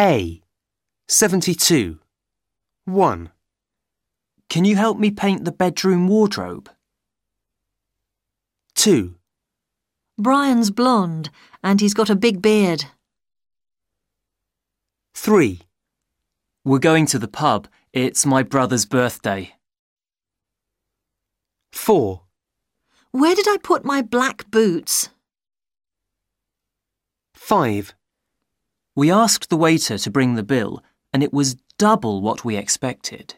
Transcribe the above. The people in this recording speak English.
A. 72. 1. Can you help me paint the bedroom wardrobe? 2. Brian's blonde and he's got a big beard. 3. We're going to the pub. It's my brother's birthday. 4. Where did I put my black boots? 5. We asked the waiter to bring the bill, and it was double what we expected.